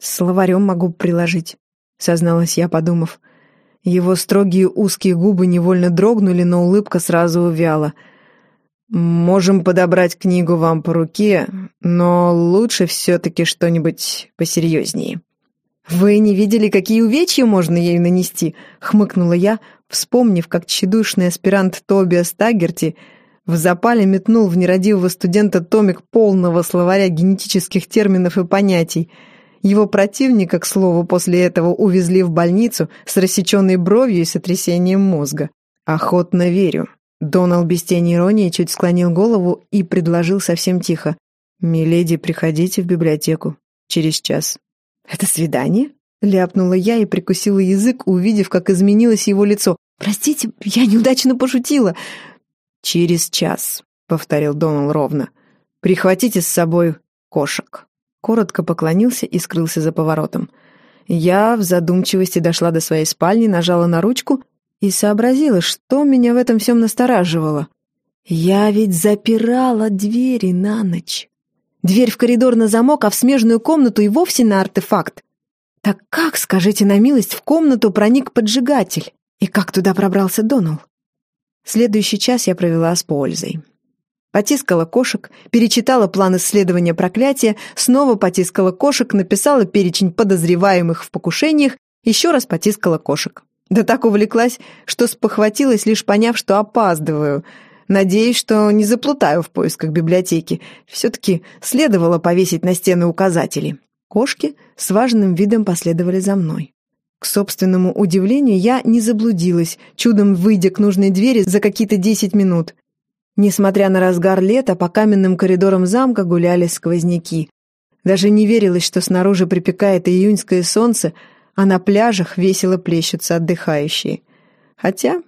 словарем могу приложить», — созналась я, подумав. Его строгие узкие губы невольно дрогнули, но улыбка сразу увяла. «Можем подобрать книгу вам по руке, но лучше все-таки что-нибудь посерьезнее». «Вы не видели, какие увечья можно ей нанести?» — хмыкнула я, вспомнив, как тщедушный аспирант Тобиас Тагерти в запале метнул в нерадивого студента томик полного словаря генетических терминов и понятий. Его противника, к слову, после этого увезли в больницу с рассеченной бровью и сотрясением мозга. «Охотно верю». Донал без тени иронии чуть склонил голову и предложил совсем тихо. «Миледи, приходите в библиотеку. Через час». «Это свидание?» — ляпнула я и прикусила язык, увидев, как изменилось его лицо. «Простите, я неудачно пошутила». «Через час», — повторил Донал ровно. «Прихватите с собой кошек». Коротко поклонился и скрылся за поворотом. Я в задумчивости дошла до своей спальни, нажала на ручку и сообразила, что меня в этом всем настораживало. Я ведь запирала двери на ночь. Дверь в коридор на замок, а в смежную комнату и вовсе на артефакт. Так как, скажите на милость, в комнату проник поджигатель? И как туда пробрался Донал? Следующий час я провела с пользой. Потискала кошек, перечитала план исследования проклятия, снова потискала кошек, написала перечень подозреваемых в покушениях, еще раз потискала кошек. Да так увлеклась, что спохватилась, лишь поняв, что опаздываю — Надеюсь, что не заплутаю в поисках библиотеки. Все-таки следовало повесить на стены указатели. Кошки с важным видом последовали за мной. К собственному удивлению, я не заблудилась, чудом выйдя к нужной двери за какие-то десять минут. Несмотря на разгар лета, по каменным коридорам замка гуляли сквозняки. Даже не верилось, что снаружи припекает июньское солнце, а на пляжах весело плещутся отдыхающие. Хотя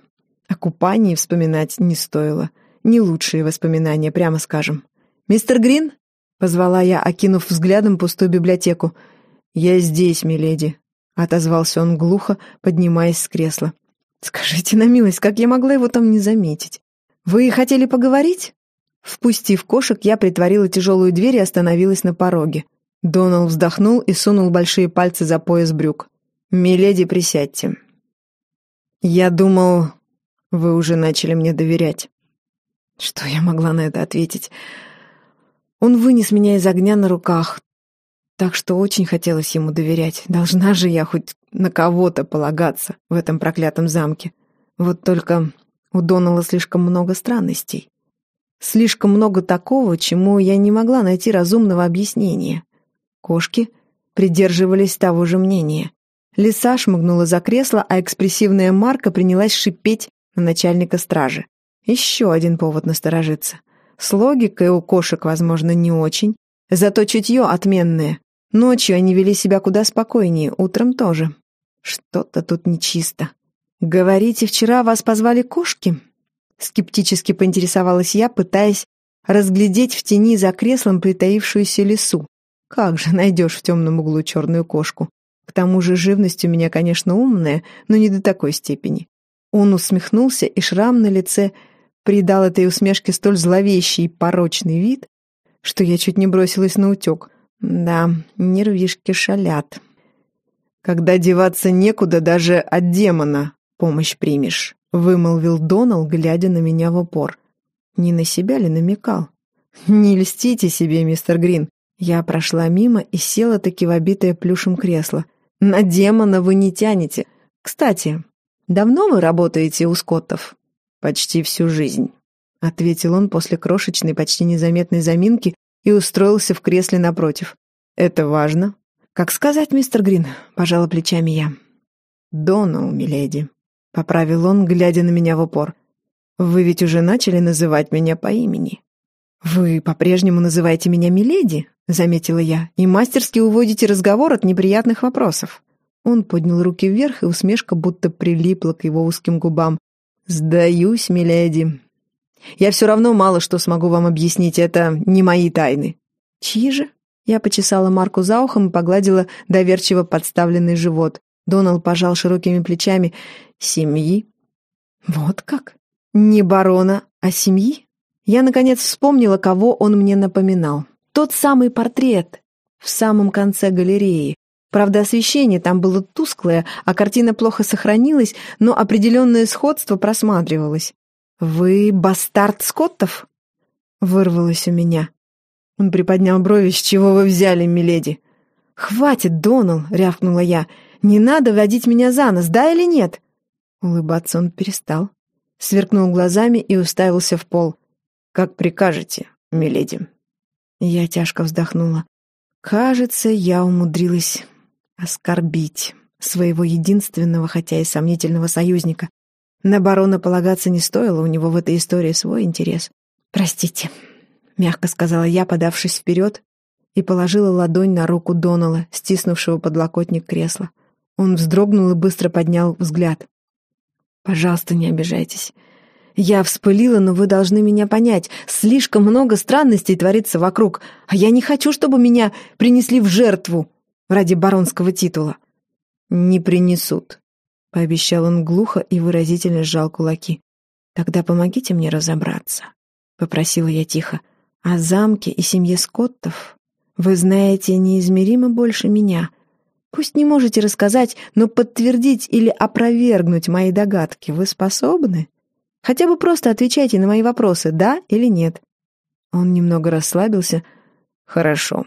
о купании вспоминать не стоило. Не лучшие воспоминания, прямо скажем. «Мистер Грин?» — позвала я, окинув взглядом пустую библиотеку. «Я здесь, миледи», — отозвался он глухо, поднимаясь с кресла. «Скажите на милость, как я могла его там не заметить? Вы хотели поговорить?» Впустив кошек, я притворила тяжелую дверь и остановилась на пороге. Донал вздохнул и сунул большие пальцы за пояс брюк. «Миледи, присядьте». «Я думал, вы уже начали мне доверять. Что я могла на это ответить? Он вынес меня из огня на руках, так что очень хотелось ему доверять. Должна же я хоть на кого-то полагаться в этом проклятом замке. Вот только у Донала слишком много странностей. Слишком много такого, чему я не могла найти разумного объяснения. Кошки придерживались того же мнения. Лиса шмыгнула за кресло, а экспрессивная Марка принялась шипеть на начальника стражи. Еще один повод насторожиться. С логикой у кошек, возможно, не очень, зато чутье отменное. Ночью они вели себя куда спокойнее, утром тоже. Что-то тут нечисто. «Говорите, вчера вас позвали кошки?» Скептически поинтересовалась я, пытаясь разглядеть в тени за креслом притаившуюся лису. Как же найдешь в темном углу черную кошку? К тому же живность у меня, конечно, умная, но не до такой степени. Он усмехнулся, и шрам на лице придал этой усмешке столь зловещий и порочный вид, что я чуть не бросилась на утек. Да, нервишки шалят. «Когда деваться некуда, даже от демона помощь примешь», — вымолвил Донал, глядя на меня в упор. Не на себя ли намекал? «Не льстите себе, мистер Грин». Я прошла мимо и села таки в обитое плюшем кресло. «На демона вы не тянете. Кстати, «Давно вы работаете у Скоттов?» «Почти всю жизнь», — ответил он после крошечной, почти незаметной заминки и устроился в кресле напротив. «Это важно?» «Как сказать, мистер Грин?» — пожала плечами я. «Доналл, миледи», — поправил он, глядя на меня в упор. «Вы ведь уже начали называть меня по имени». «Вы по-прежнему называете меня миледи?» — заметила я, «и мастерски уводите разговор от неприятных вопросов». Он поднял руки вверх, и усмешка будто прилипла к его узким губам. «Сдаюсь, миледи. Я все равно мало что смогу вам объяснить, это не мои тайны». «Чьи же?» Я почесала Марку за ухом и погладила доверчиво подставленный живот. Донал пожал широкими плечами. «Семьи?» «Вот как? Не барона, а семьи?» Я, наконец, вспомнила, кого он мне напоминал. Тот самый портрет в самом конце галереи, Правда, освещение там было тусклое, а картина плохо сохранилась, но определенное сходство просматривалось. «Вы бастард Скоттов?» — вырвалось у меня. Он приподнял брови. «С чего вы взяли, миледи?» «Хватит, Донал!» — рявкнула я. «Не надо водить меня за нос, да или нет?» Улыбаться он перестал. Сверкнул глазами и уставился в пол. «Как прикажете, миледи». Я тяжко вздохнула. Кажется, я умудрилась оскорбить своего единственного, хотя и сомнительного союзника. На барона полагаться не стоило, у него в этой истории свой интерес. «Простите», — мягко сказала я, подавшись вперед, и положила ладонь на руку Донала, стиснувшего подлокотник кресла. Он вздрогнул и быстро поднял взгляд. «Пожалуйста, не обижайтесь. Я вспылила, но вы должны меня понять. Слишком много странностей творится вокруг, а я не хочу, чтобы меня принесли в жертву ради баронского титула». «Не принесут», — пообещал он глухо и выразительно сжал кулаки. «Тогда помогите мне разобраться», — попросила я тихо. «О замке и семье Скоттов вы знаете неизмеримо больше меня. Пусть не можете рассказать, но подтвердить или опровергнуть мои догадки вы способны? Хотя бы просто отвечайте на мои вопросы, да или нет». Он немного расслабился. «Хорошо».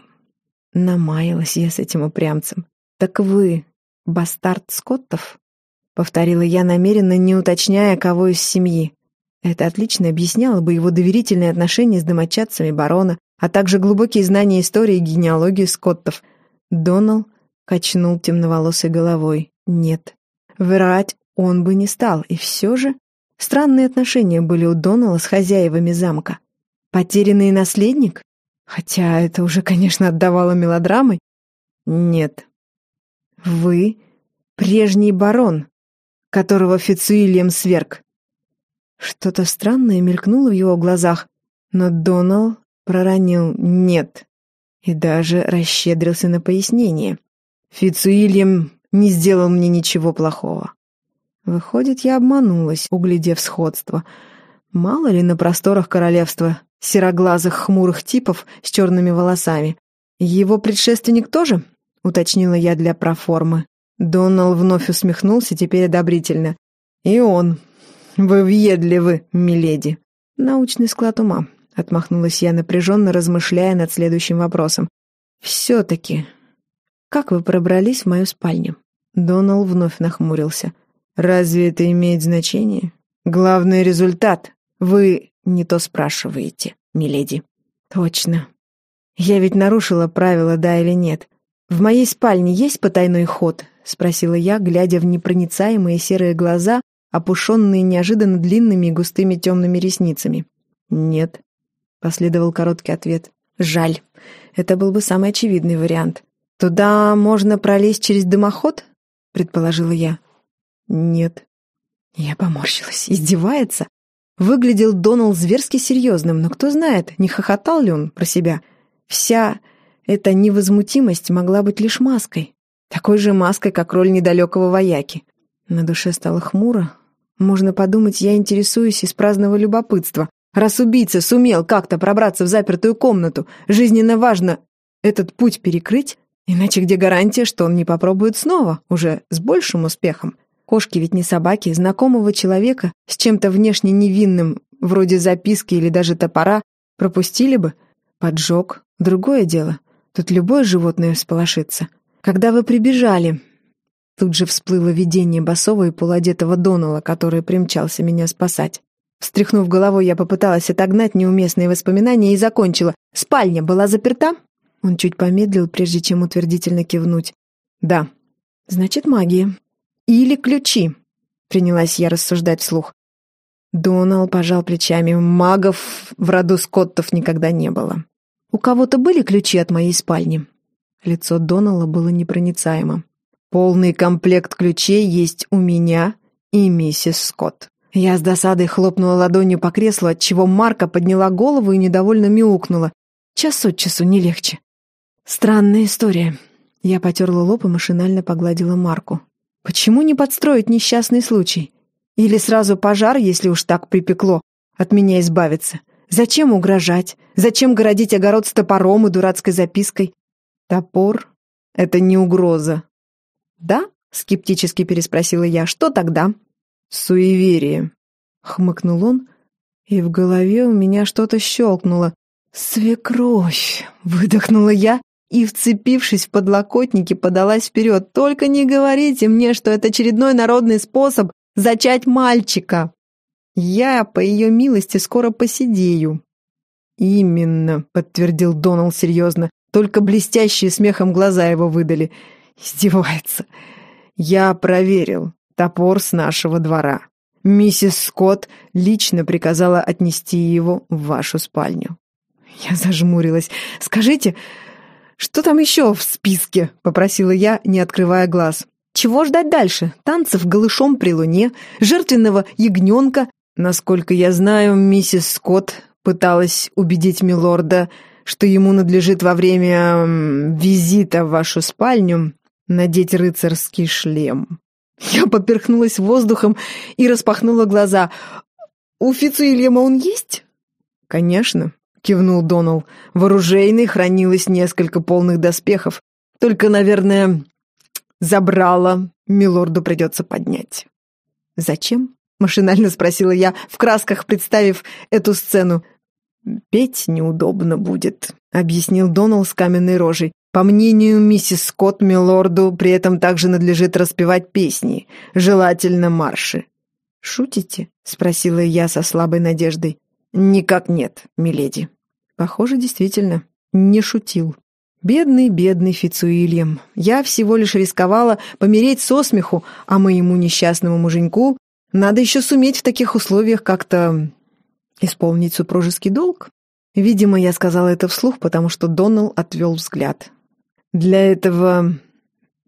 Намаялась я с этим упрямцем. «Так вы бастард Скоттов?» Повторила я намеренно, не уточняя, кого из семьи. Это отлично объясняло бы его доверительные отношения с домочадцами барона, а также глубокие знания истории и генеалогии Скоттов. Донал качнул темноволосой головой. Нет, врать он бы не стал, и все же странные отношения были у Донала с хозяевами замка. Потерянный наследник? Хотя это уже, конечно, отдавало мелодрамой. Нет. Вы прежний барон, которого Фицуильям сверг. Что-то странное мелькнуло в его глазах, но Донал проронил «нет» и даже расщедрился на пояснение. Фицуильям не сделал мне ничего плохого. Выходит, я обманулась, углядев сходство. Мало ли на просторах королевства сероглазых хмурых типов с черными волосами. Его предшественник тоже? Уточнила я для проформы. Донал вновь усмехнулся, теперь одобрительно. И он. Вы въедливы, миледи. Научный склад ума. — отмахнулась я, напряженно размышляя над следующим вопросом. «Все-таки, как вы пробрались в мою спальню?» Донал вновь нахмурился. «Разве это имеет значение? Главный результат. Вы не то спрашиваете, миледи». «Точно. Я ведь нарушила правила, да или нет. В моей спальне есть потайной ход?» — спросила я, глядя в непроницаемые серые глаза, опушенные неожиданно длинными и густыми темными ресницами. «Нет», Последовал короткий ответ. «Жаль. Это был бы самый очевидный вариант. Туда можно пролезть через дымоход?» Предположила я. «Нет». Я поморщилась. Издевается? Выглядел Донал зверски серьезным, но кто знает, не хохотал ли он про себя. Вся эта невозмутимость могла быть лишь маской. Такой же маской, как роль недалекого вояки. На душе стало хмуро. Можно подумать, я интересуюсь из праздного любопытства. Раз убийца сумел как-то пробраться в запертую комнату, жизненно важно этот путь перекрыть, иначе где гарантия, что он не попробует снова, уже с большим успехом? Кошки ведь не собаки, знакомого человека с чем-то внешне невинным, вроде записки или даже топора, пропустили бы. Поджог — другое дело. Тут любое животное всполошится. Когда вы прибежали, тут же всплыло видение басового и полуодетого Донала, который примчался меня спасать. Встряхнув головой, я попыталась отогнать неуместные воспоминания и закончила. «Спальня была заперта?» Он чуть помедлил, прежде чем утвердительно кивнуть. «Да». «Значит, магия». «Или ключи», — принялась я рассуждать вслух. Донал пожал плечами. Магов в роду Скоттов никогда не было. «У кого-то были ключи от моей спальни?» Лицо Донала было непроницаемо. «Полный комплект ключей есть у меня и миссис Скотт». Я с досадой хлопнула ладонью по креслу, отчего Марка подняла голову и недовольно мяукнула. Час от часу не легче. Странная история. Я потерла лоб и машинально погладила Марку. Почему не подстроить несчастный случай? Или сразу пожар, если уж так припекло, от меня избавиться? Зачем угрожать? Зачем городить огород с топором и дурацкой запиской? Топор Это не угроза». «Да?» — скептически переспросила я. «Что тогда?» «Суеверие», — хмыкнул он, и в голове у меня что-то щелкнуло. «Свекровь!» — выдохнула я и, вцепившись в подлокотники, подалась вперед. «Только не говорите мне, что это очередной народный способ зачать мальчика! Я, по ее милости, скоро посидею». «Именно», — подтвердил Доналд серьезно, только блестящие смехом глаза его выдали. Издевается. «Я проверил. Топор с нашего двора. Миссис Скотт лично приказала отнести его в вашу спальню». Я зажмурилась. «Скажите, что там еще в списке?» — попросила я, не открывая глаз. «Чего ждать дальше? Танцев голышом при луне, жертвенного ягненка?» Насколько я знаю, миссис Скотт пыталась убедить милорда, что ему надлежит во время визита в вашу спальню надеть рыцарский шлем. Я поперхнулась воздухом и распахнула глаза. «У Фицуильяма он есть?» «Конечно», — кивнул Донал. «В оружейной хранилось несколько полных доспехов. Только, наверное, забрала. Милорду придется поднять». «Зачем?» — машинально спросила я, в красках представив эту сцену. «Петь неудобно будет», — объяснил Донал с каменной рожей. По мнению миссис Скотт, милорду при этом также надлежит распевать песни, желательно марши. «Шутите?» — спросила я со слабой надеждой. «Никак нет, миледи». Похоже, действительно, не шутил. Бедный, бедный Фицуильям. Я всего лишь рисковала помереть со смеху, а моему несчастному муженьку надо еще суметь в таких условиях как-то исполнить супружеский долг. Видимо, я сказала это вслух, потому что Донал отвел взгляд. Для этого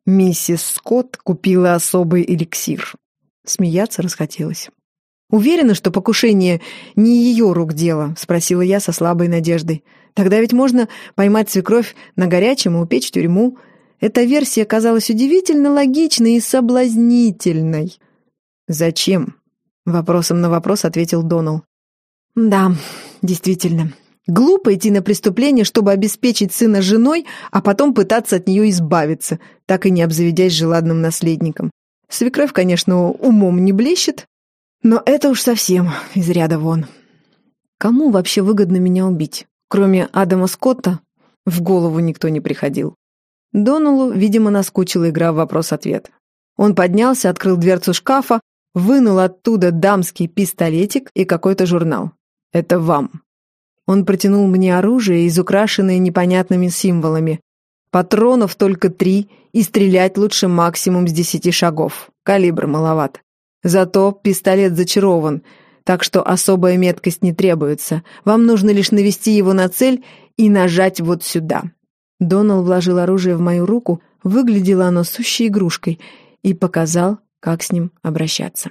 миссис Скотт купила особый эликсир. Смеяться расхотелось. «Уверена, что покушение не ее рук дело?» — спросила я со слабой надеждой. «Тогда ведь можно поймать свекровь на горячем и упечь тюрьму». Эта версия казалась удивительно логичной и соблазнительной. «Зачем?» — вопросом на вопрос ответил Донал. «Да, действительно, Глупо идти на преступление, чтобы обеспечить сына женой, а потом пытаться от нее избавиться, так и не обзаведясь желанным наследником. Свекровь, конечно, умом не блещет, но это уж совсем из ряда вон. Кому вообще выгодно меня убить? Кроме Адама Скотта, в голову никто не приходил. Доналу, видимо, наскучила игра в вопрос-ответ. Он поднялся, открыл дверцу шкафа, вынул оттуда дамский пистолетик и какой-то журнал. «Это вам», он протянул мне оружие, изукрашенное непонятными символами. Патронов только три, и стрелять лучше максимум с десяти шагов. Калибр маловат. Зато пистолет зачарован, так что особая меткость не требуется. Вам нужно лишь навести его на цель и нажать вот сюда. Донал вложил оружие в мою руку, выглядело оно сущей игрушкой, и показал, как с ним обращаться.